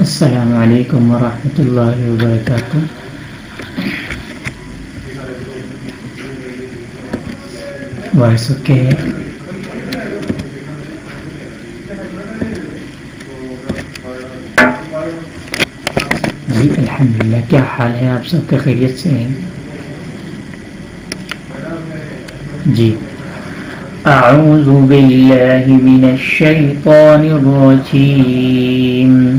السلام علیکم ورحمۃ اللہ وبرکاتہ۔ Voice okay. جی الحمد للہ کیا حال ہے؟ آپ سب کے خیریت سے ہیں؟ جی۔ اعوذ باللہ من الشیطان الرجیم۔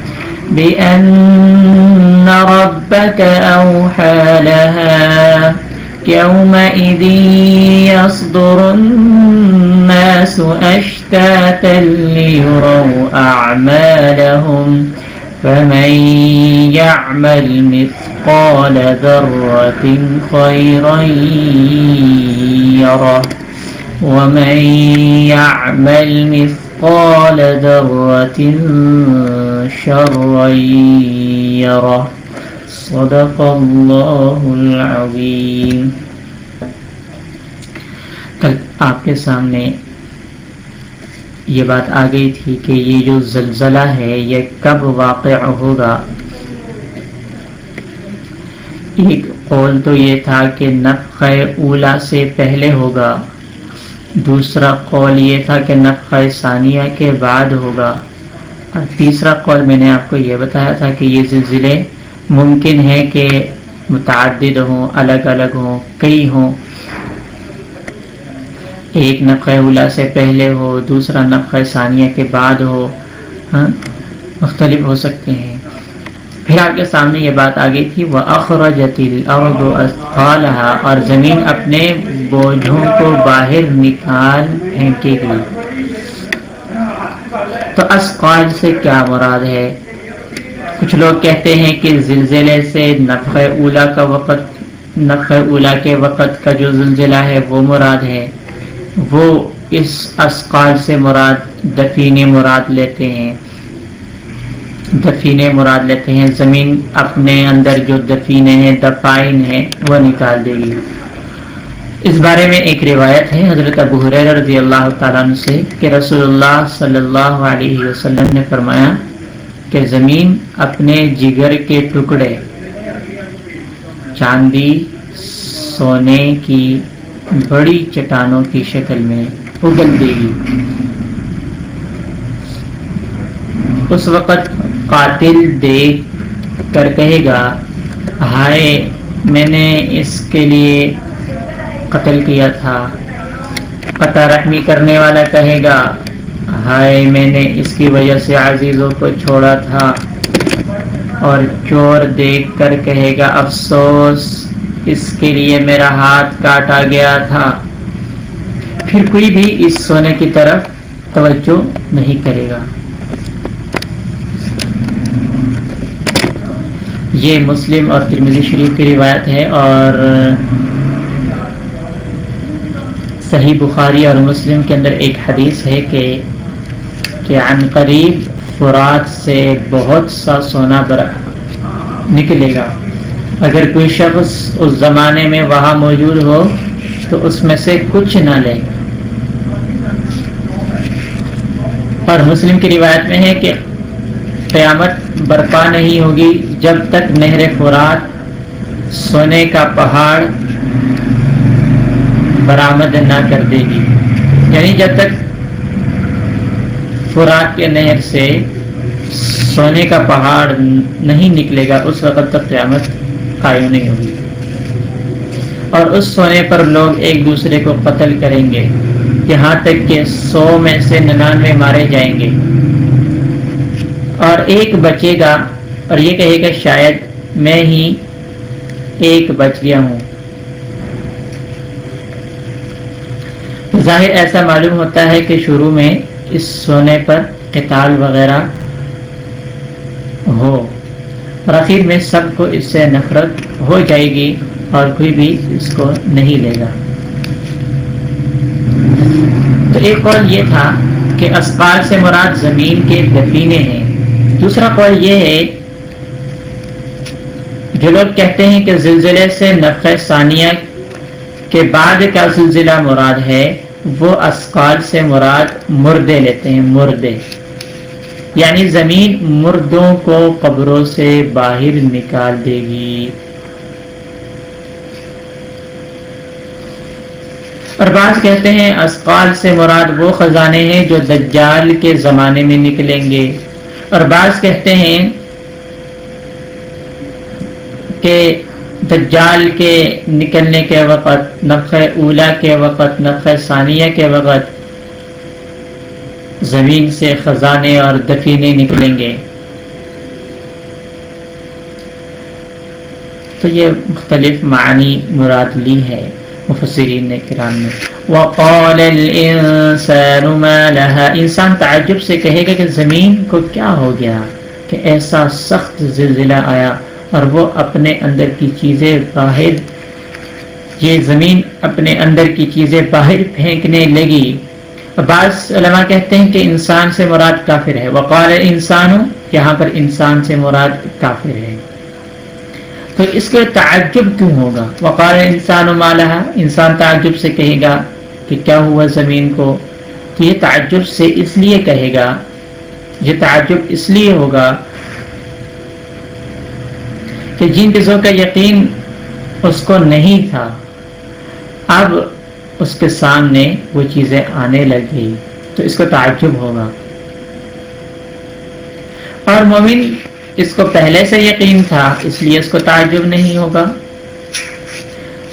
بأن ربك أوحى لها يومئذ يصدر الناس أشتاتا ليروا أعمالهم فمن يعمل مثقال ذرة خيرا يره ومن يعمل مثقال ذرة شرا يره. صدق الله العظيم. کل آپ کے سامنے یہ بات آ گئی تھی کہ یہ جو زلزلہ ہے، یہ کب واقع ہوگا؟ ایک قول تو یہ تھا کہ نفخ اولا سے پہلے ہوگا۔ دوسرا قول یہ تھا کہ نفخ ثانیہ کے بعد ہوگا۔ اور تیسرا قول میں نے آپ کو یہ بتایا تھا کہ یہ زلزلے ممکن ہے کہ متعدد ہوں، الگ الگ ہوں، کئی ہوں۔ ایک نفق اولا سے پہلے ہو، دوسرا نفق ثانیہ کے بعد ہو ہاں مختلف ہو سکتے ہیں۔ پھر آپ کے سامنے یہ بات آ گئی تھی وہ اخراجتی اور زمین اپنے بوجھوں کو باہر نکال پھینکے گی۔ تو اسقال سے کیا مراد ہے؟ کچھ لوگ کہتے ہیں کہ زلزلے سے نفق اولا کا وقت نفق اولا کے وقت کا جو زلزلہ ہے، وہ مراد ہے۔ وہ اس اسقال سے مراد دفینے مراد لیتے ہیں۔ دفینے مراد لیتے ہیں، زمین اپنے اندر جو دفینے ہیں، دفائن ہیں، وہ نکال دے گی۔ اس بارے میں ایک روایت ہے حضرت ابو حریر رضی اللہ تعالیٰ عنہ سے کہ رسول اللہ صلی اللہ علیہ وسلم نے فرمایا کہ زمین اپنے جگر کے ٹکڑے، چاندی، سونے کی بڑی چٹانوں کی شکل میں اگل دے گی۔ اس وقت قاتل دیکھ کر کہے گا، ہائے، میں نے اس کے لیے قتل کیا تھا۔ قطع رحمی کرنے والا کہے گا، ہائے، میں نے اس کی وجہ سے عزیزوں کو چھوڑا تھا۔ اور چور دیکھ کر کہے گا، افسوس، اس کے لیے میرا ہاتھ کاٹا گیا تھا۔ پھر کوئی بھی اس سونے کی طرف توجہ نہیں کرے گا۔ یہ مسلم اور ترمزی شریف کی روایت ہے اور صحیح بخاری اور مسلم کے اندر ایک حدیث ہے کہ کہ عن قریب فرات سے بہت سا سونا بر نکلے گا۔ اگر کوئی شخص اس زمانے میں وہاں موجود ہو تو اس میں سے کچھ نہ لے۔ اور مسلم کی روایت میں ہے کہ قیامت برپا نہیں ہوگی۔ جب تک نہر فرات سونے کا پہاڑ برآمد نہ کر دے گی۔ یعنی جب تک فرات کے نہر سے سونے کا پہاڑ نہیں نکلے گا، اس وقت تک قیامت قائم نہیں ہوگی۔ اور اس سونے پر لوگ ایک دوسرے کو قتل کریں گے۔ یہاں تک کہ سو میں سے ننانوے مارے جائیں گے۔ اور ایک بچے گا اور یہ کہے گا شاید میں ہی ایک بچ گیا ہوں۔ ظاہر ایسا معلوم ہوتا ہے کہ شروع میں اس سونے پر قتال وغیرہ ہو، اور آخر میں سب کو اس سے نفرت ہو جائے گی اور کوئی بھی اس کو نہیں لے گا۔ تو ایک قول یہ تھا کہ اسپال سے مراد زمین کے دفینے ہیں۔ دوسرا قول یہ ہے جو لوگ کہتے ہیں کہ زلزلے سے نفع ثانیہ کے بعد کا زلزلہ مراد ہے؟ وہ اسقال سے مراد مردے لیتے ہیں، مردے۔ یعنی زمین مردوں کو قبروں سے باہر نکال دے گی۔ اور بعض کہتے ہیں اسقال سے مراد وہ خزانے ہیں جو دجال کے زمانے میں نکلیں گے۔ اور بعض کہتے ہیں کہ دجال کے نکلنے کے وقت، نفع اولا کے وقت، نفع ثانیہ کے وقت زمین سے خزانے اور دفینے نکلیں گے۔ تو یہ مختلف معنی مراد لی ہے مفسرین نے کرام میں وقال الانسان ما لها۔ انسان تعجب سے کہے گا کہ زمین کو کیا ہو گیا؟ کہ ایسا سخت زلزلہ آیا۔ اور وہ اپنے اندر کی چیزیں باہر، یہ زمین اپنے اندر کی چیزیں باہر پھینکنے لگی۔ بعض علماء کہتے ہیں کہ انسان سے مراد کافر ہے۔ وقال انسان یہاں پر انسان سے مراد کافر ہے۔ تو اس کے تعجب کیوں ہوگا؟ وقال انسان و مالہ انسان تعجب سے کہے گا کہ کیا ہوا زمین کو؟ تو یہ تعجب سے اس لیے کہے گا، یہ تعجب اس لیے ہوگا کہ جن چیزوں کا یقین اس کو نہیں تھا، اب اس کے سامنے وہ چیزیں آنے لگی تو اس کو تعجب ہوگا۔ اور مومن اس کو پہلے سے یقین تھا، اس لیے اس کو تعجب نہیں ہوگا۔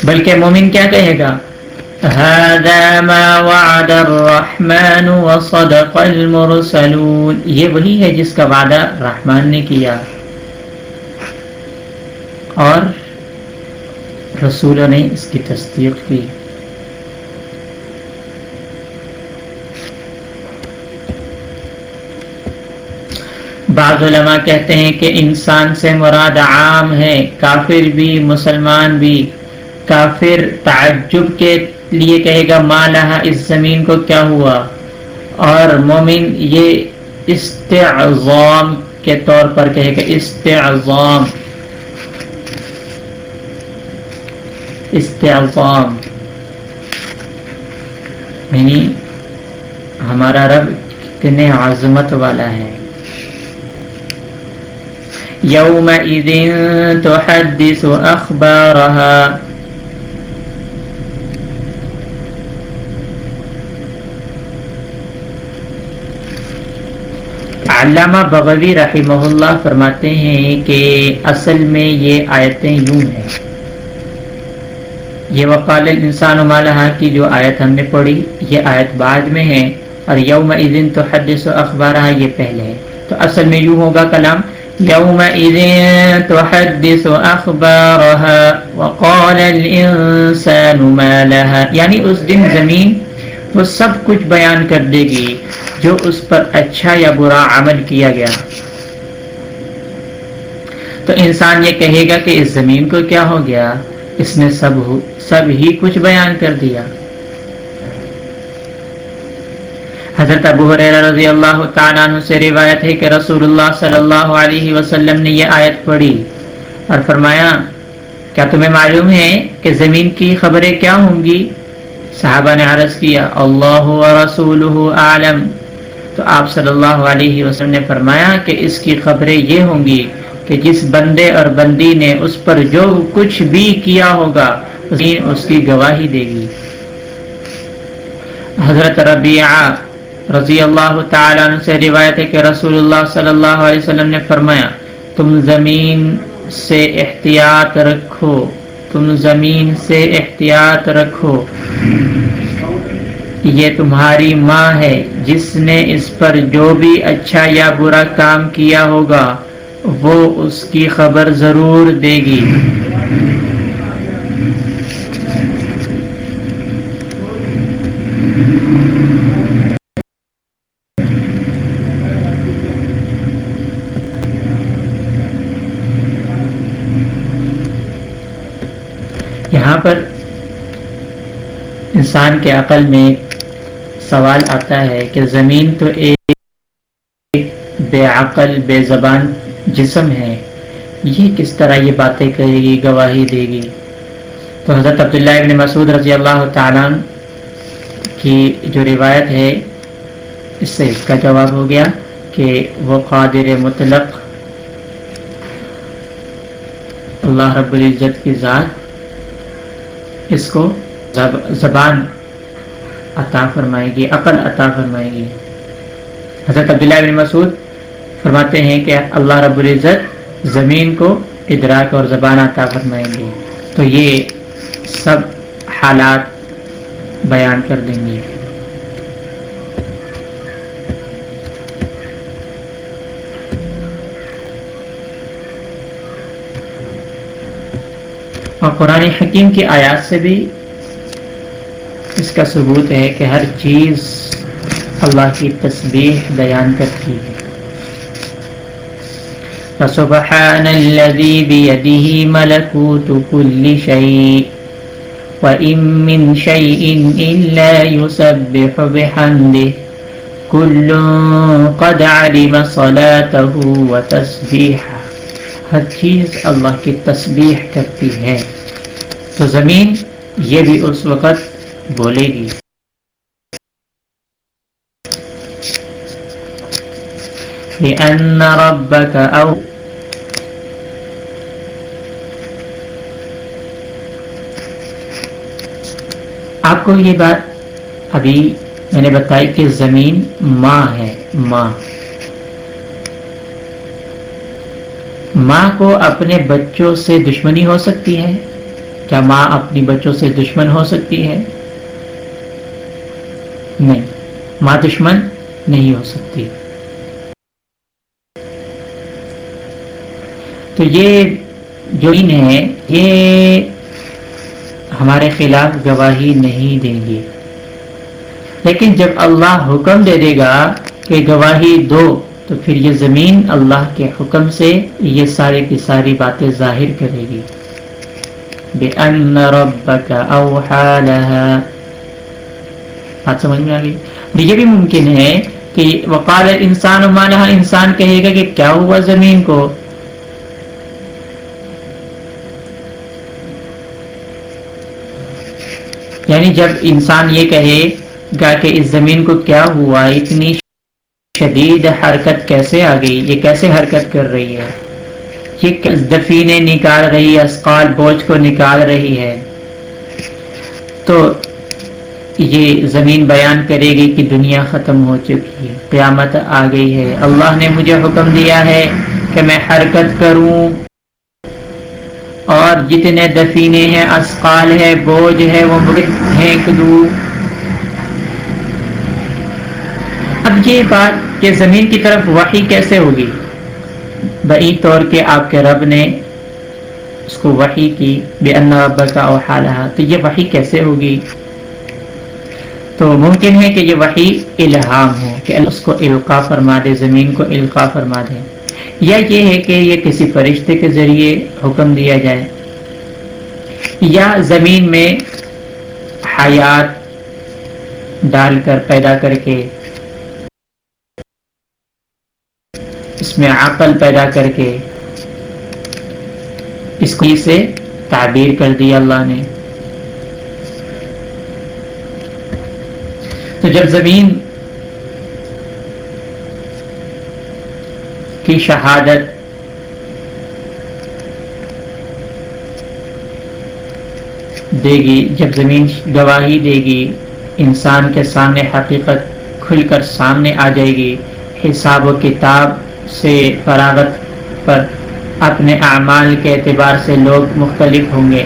بلکہ مومن کیا کہے گا؟ هذا ما وعد الرحمن وصدق المرسلون یہ وہی ہے جس کا وعدہ رحمان نے کیا۔ اور رسولوں نے اس کی تصدیق کی۔ بعض علماء کہتے ہیں کہ انسان سے مراد عام ہے، کافر بھی، مسلمان بھی۔ کافر تعجب کے لیے کہے گا مالہ اس زمین کو کیا ہوا؟ اور مومن یہ استعظام کے طور پر کہے گا، استعظام۔ استعظام. یعنی ہمارا رب کتنے عظمت والا ہے. یوم تحدث اخبارها. علامہ بغوی رحمہ اللہ فرماتے ہیں کہ اصل میں یہ آیتیں یوں ہیں. یہ وقال انسان مالہ کی جو آیت ہم نے پڑھی، یہ آیت بعد میں ہے، اور یوم عیدن تو حدث و اخبار یہ پہلے ہے۔ تو اصل میں یوں ہوگا کلام یوم عیدن تو حدث و اخبار وقال الانسان مالہ یعنی اس دن زمین وہ سب کچھ بیان کر دے گی جو اس پر اچھا یا برا عمل کیا گیا۔ تو انسان یہ کہے گا کہ اس زمین کو کیا ہو گیا؟ اس نے سب سب ہی کچھ بیان کر دیا۔ حضرت ابو رضی اللہ تعالیٰ عنہ سے روایت ہے کہ رسول اللہ صلی اللہ علیہ وسلم نے یہ آیت پڑھی اور فرمایا، کیا تمہیں معلوم ہے کہ زمین کی خبریں کیا ہوں گی؟ صحابہ نے عرض کیا، اللہ رسول عالم تو آپ صلی اللہ علیہ وسلم نے فرمایا کہ اس کی خبریں یہ ہوں گی کہ جس بندے اور بندی نے اس پر جو کچھ بھی کیا ہوگا اس کی گواہی دے گی۔ حضرت ربیعہ رضی اللہ تعالیٰ عنہ سے روایت ہے کہ رسول اللہ صلی اللہ علیہ وسلم نے فرمایا، تم زمین سے احتیاط رکھو، تم زمین سے احتیاط رکھو۔ یہ تمہاری ماں ہے، جس نے اس پر جو بھی اچھا یا برا کام کیا ہوگا وہ اس کی خبر ضرور دے گی۔ یہاں پر انسان کے عقل میں سوال آتا ہے کہ زمین تو ایک بے عقل، بے زبان جسم ہے۔ یہ کس طرح یہ باتیں کرے گی، گواہی دے گی۔ تو حضرت عبداللہ ابن مسعود رضی اللہ تعالیٰ کی جو روایت ہے، اس سے اس کا جواب ہو گیا کہ وہ قادر مطلق اللہ رب العزت کی ذات اس کو زبان عطا فرمائے گی، عقل عطا فرمائے گی۔ حضرت عبداللہ بن مسعود فرماتے ہیں کہ اللہ رب العزت زمین کو ادراک اور زبان عطا فرمائیں گے۔ تو یہ سب حالات بیان کر دیں گے۔ اور قرآن حکیم کی آیات سے بھی اس کا ثبوت ہے کہ ہر چیز اللہ کی تسبیح بیان کرتی ہے۔ فسبحان الذي بيده ملكوت كل شيء وإن من شيء إلا يسبح بحمده كل قد علم صلاته وتسبيحه ہر چیز اللہ کی تسبیح کرتی ہے تو زمین یہ بھی اس وقت بولے گی۔ لأن ربك أو آپ کو یہ بات ابھی میں نے بتائی کہ زمین ماں ہے، ماں۔ ماں کو اپنے بچوں سے دشمنی ہو سکتی ہے۔ کیا ماں اپنی بچوں سے دشمن ہو سکتی ہے؟ نہیں، ماں دشمن نہیں ہو سکتی۔ تو یہ جو ان ہے، یہ ہمارے خلاف گواہی نہیں دیں گے۔ لیکن جب اللہ حکم دے دے گا کہ گواہی دو، تو پھر یہ زمین اللہ کے حکم سے یہ ساری کی ساری باتیں ظاہر کرے گی۔ بَأَنَّ رَبَّكَ أَوْحَى لَهَا۔ بات سمجھ میں آگئی یہ بھی ممکن ہے کہ وقال انسان مانہا انسان کہے گا کہ کیا ہوا زمین کو؟ یعنی جب انسان یہ کہے گا کہ اس زمین کو کیا ہوا، اتنی شدید حرکت کیسے آ گئی؟ یہ کیسے حرکت کر رہی ہے؟ یہ دفینے نکال رہی ہے اسقال بوجھ کو نکال رہی ہے۔ تو یہ زمین بیان کرے گی کہ دنیا ختم ہو چکی ہے، قیامت آ گئی ہے۔ اللہ نے مجھے حکم دیا ہے کہ میں حرکت کروں۔ اور جتنے دفینے ہیں، اسقال ہے، بوجھ ہے، وہ پھینک دوں اب یہ بات کہ زمین کی طرف وحی کیسے ہوگی؟ بئی طور کے آپ کے رب نے اس کو وحی کی، بے اللہ کا اوحالہ تو یہ وحی کیسے ہوگی؟ تو ممکن ہے کہ یہ وحی الہام ہو، کہ اس کو القا فرما دے، زمین کو القا فرما دے۔ یا یہ ہے کہ یہ کسی فرشتے کے ذریعے حکم دیا جائے یا زمین میں حیات ڈال کر پیدا کر کے اس میں عقل پیدا کر کے اس کو سے تعبیر کر دیا اللہ نے۔ تو جب زمین کی شہادت۔ دے گی، جب زمین گواہی دے گی، انسان کے سامنے حقیقت کھل کر سامنے آ جائے گی۔ حساب و کتاب سے فراغت پر اپنے اعمال کے اعتبار سے لوگ مختلف ہوں گے۔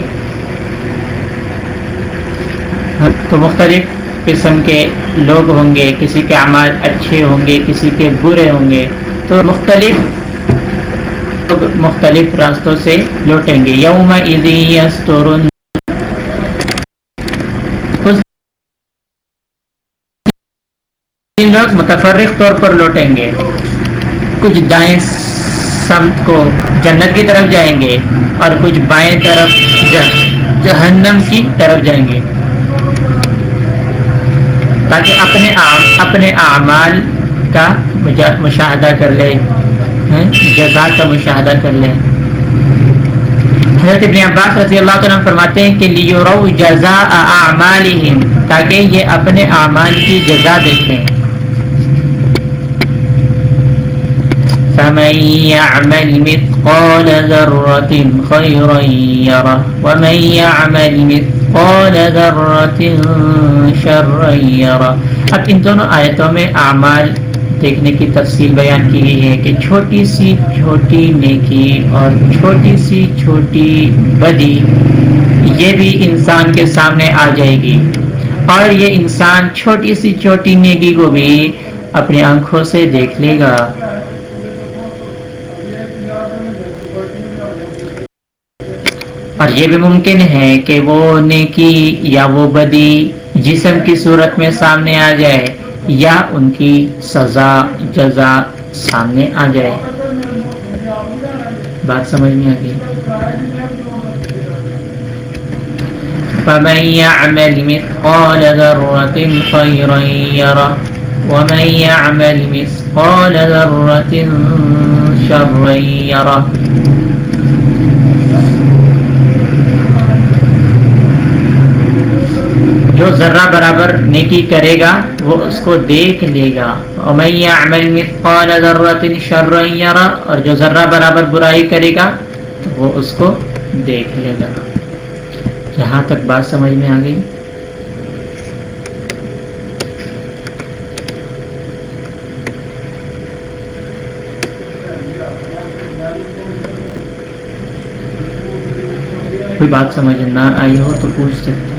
تو مختلف قسم کے لوگ ہوں گے، کسی کے اعمال اچھے ہوں گے، کسی کے برے ہوں گے۔ تو مختلف مختلف راستوں سے لوٹیں گے۔ یوم لوگ متفرق طور پر لوٹیں گے۔ کچھ دائیں سمت کو جنت کی طرف جائیں گے اور کچھ بائیں طرف جہنم کی طرف جائیں گے۔ تاکہ اپنے اپنے اعمال کا مشاہدہ کر لے جزا کا مشاہدہ کر لے حضرت ابن عباس رضی اللہ عنہ فرماتے ہیں کہ لیورو جزا اعمالہم، تاکہ یہ اپنے اعمال کی جزا دیکھیں۔ فمن يعمل مثقال ذرة خيرا يره، ومن يعمل مثقال ذرة شرا يره۔ اب ان دونوں آیتوں میں اعمال دیکھنے کی تفصیل بیان کی گئی ہے کہ چھوٹی سی چھوٹی نیکی اور چھوٹی سی چھوٹی بدی یہ بھی انسان کے سامنے آ جائے گی۔ اور یہ انسان چھوٹی سی چھوٹی نیکی کو بھی اپنی آنکھوں سے دیکھ لے گا۔ اور یہ بھی ممکن ہے کہ وہ نیکی یا وہ بدی جسم کی صورت میں سامنے آ جائے۔ یا ان کی سزا، جزا سامنے آ جائے۔ بات سمجھ میں آ گئی فمن يعمل مثقال ذرة خيرا يره، ومن يعمل مثقال ذرة شرا يره۔ جو ذرہ برابر نیکی کرے گا وہ اس کو دیکھ لے گا۔ اور جو ذرہ برابر برائی کرے گا وہ اس کو دیکھ لے گا۔ یہاں تک بات سمجھ میں آ گئی؟ کوئی بات سمجھ نہ آئی ہو تو پوچھ سکتے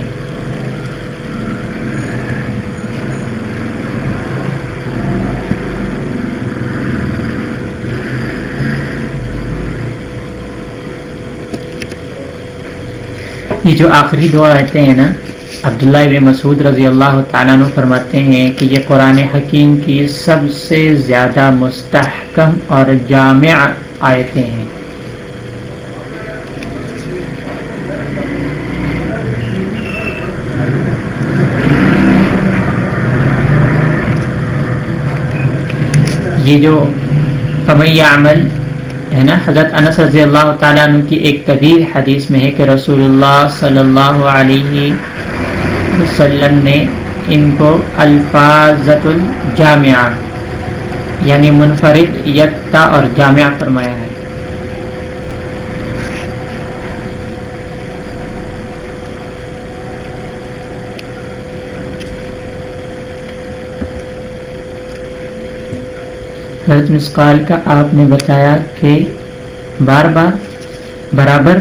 یہ جو آخری دعا رہتے ہیں نا، عبداللہ ابن مسعود رضی اللہ تعالیٰ عنہ فرماتے ہیں کہ یہ قرآن حکیم کی سب سے زیادہ مستحکم اور جامع آیتیں ہیں۔ یہ جو قبیہ عمل ہے نا؟ حضرت انس رضی اللہ تعالیٰ عنہ کی ایک طویل حدیث میں ہے کہ رسول اللہ صلی اللہ علیہ وسلم نے ان کو الفاظت الجامعہ یعنی منفرد، یکتا اور جامعہ فرمایا ہے۔ حضرت مسقال کا آپ نے بتایا کہ بار بار برابر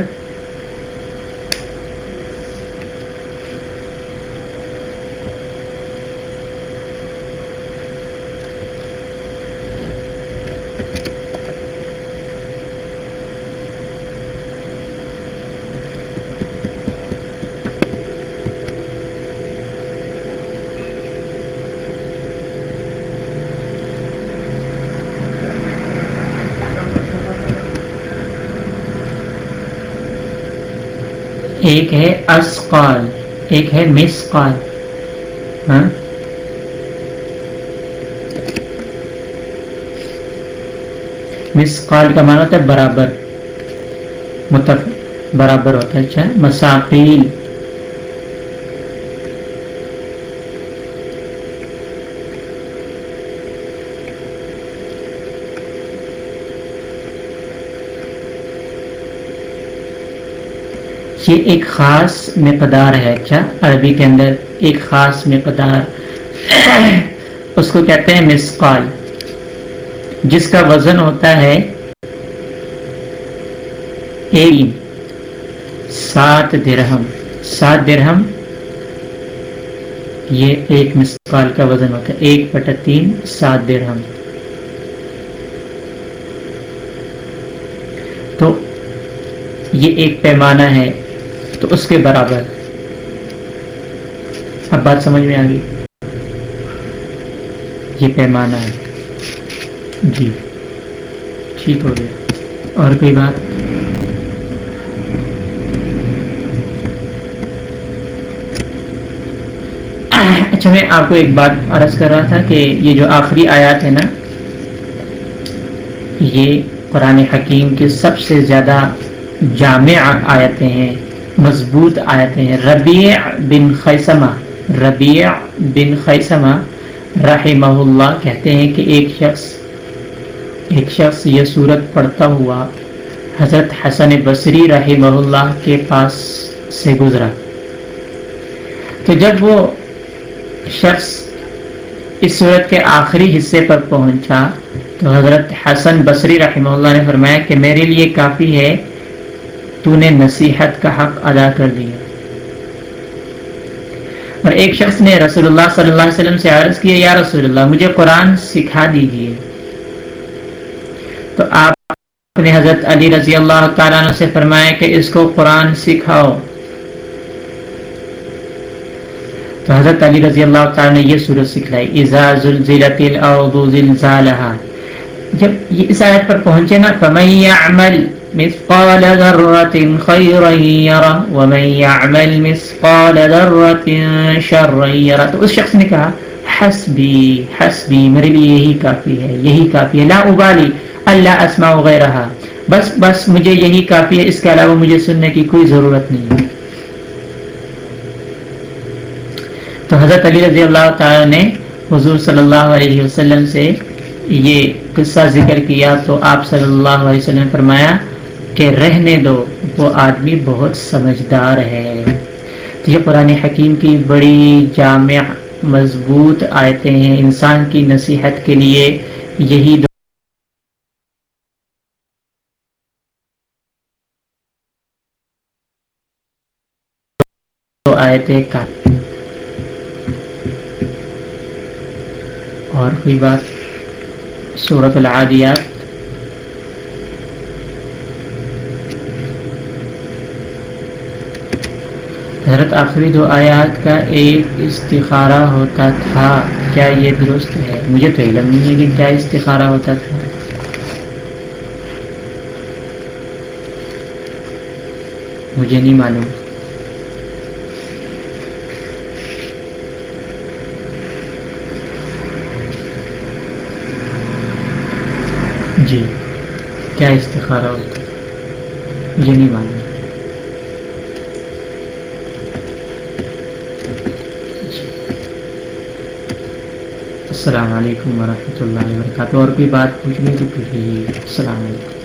ایک ہے اسقال ایک ہے مسقال ہاں؟ مسقال کا معنی ہوتا ہے برابر۔ متف برابر ہوتا ہے اچھا۔ مساقیل۔ یہ ایک خاص مقدار ہے اچھا عربی کے اندر ایک خاص مقدار اس کو کہتے ہیں مسقال جس کا وزن ہوتا ہے سات درہم۔ سات درہم، یہ ایک مسقال کا وزن ہوتا ہے۔ ایک بٹا تین، سات درہم۔ تو یہ ایک پیمانہ ہے۔ تو اس کے برابر اب بات سمجھ میں آ گئی۔ یہ پیمانہ ہے۔ جی۔ ٹھیک ہو گیا۔ اور کوئی بات؟ اچھا میں آپ کو ایک بات عرض کر رہا تھا کہ یہ جو آخری آیات ہے نا، یہ قرآن حکیم کے سب سے زیادہ جامع آیتیں ہیں۔ مضبوط آیتیں ہیں. ربیع بن خیسمہ. ربیع بن خیسمہ رحمہ اللہ کہتے ہیں کہ ایک شخص ایک شخص یہ صورت پڑھتا ہوا حضرت حسن بصری رحمہ اللہ کے پاس سے گزرا۔ تو جب وہ شخص اس صورت کے آخری حصے پر پہنچا تو حضرت حسن بصری رحمہ اللہ نے فرمایا کہ میرے لیے کافی ہے تو نے نصیحت کا حق ادا کر دیا۔ اور ایک شخص نے رسول اللہ صلی اللہ علیہ وسلم سے عرض کیا، یا رسول اللہ مجھے قرآن سکھا دیجیے تو آپ نے حضرت علی رضی اللہ تعالیٰ عنہ سے فرمایا کہ اس کو قرآن سکھاؤ۔ تو حضرت علی رضی اللہ تعالیٰ نے یہ صورت سکھلائی، اذا زلزلت الارض زلزالها جب یہ اس آیت پر پہنچے نا، فَمَن يَعْمَلْ مِثْقَالَ ذَرَّةٍ خَيْرًا يَرَ وَمَن يَعْمَلْ مِثْقَالَ ذَرَّةٍ شَرًّا يَرَ تو اس شخص نے کہا، حسبی حسبی، میرے لیے یہی کافی ہے، یہی کافی ہے، لا ابالی، اللہ اسماء غیرہا. بس بس مجھے یہی کافی ہے، اس کے علاوہ مجھے سننے کی کوئی ضرورت نہیں ہے. تو حضرت علی رضی اللہ تعالی نے حضور صلی اللہ علیہ وسلم سے یہ قصہ ذکر کیا تو آپ صلی اللہ علیہ وسلم نے فرمایا کہ رہنے دو، وہ آدمی بہت سمجھدار ہے۔ تو یہ قرآن حکیم کی بڑی جامع، مضبوط آیتیں ہیں۔ انسان کی نصیحت کے لیے یہی دو۔ آیتیں کا۔ اور کوئی بات؟ صورت العادیات۔ حضرت آخری دو آیات کا ایک استخارہ ہوتا تھا، کیا یہ درست ہے؟ مجھے تو علم نہیں ہے کہ کیا استخارہ ہوتا تھا۔ مجھے نہیں معلوم۔ جی کیا استخارہ ہوتا ہے یہ نہیں معلوم۔ السلام علیکم ورحمۃ اللہ وبرکاتہ۔ اور کوئی بات پوچھنی تو پوچھیے۔ السلام علیکم۔